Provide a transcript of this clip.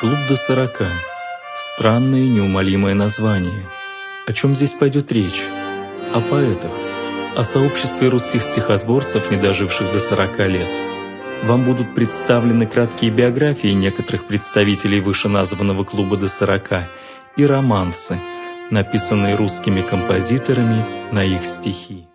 Клуб до сорока. Странное неумолимое название. О чем здесь пойдет речь? О поэтах. О сообществе русских стихотворцев, не доживших до сорока лет. Вам будут представлены краткие биографии некоторых представителей вышеназванного клуба до сорока и романсы, написанные русскими композиторами на их стихи.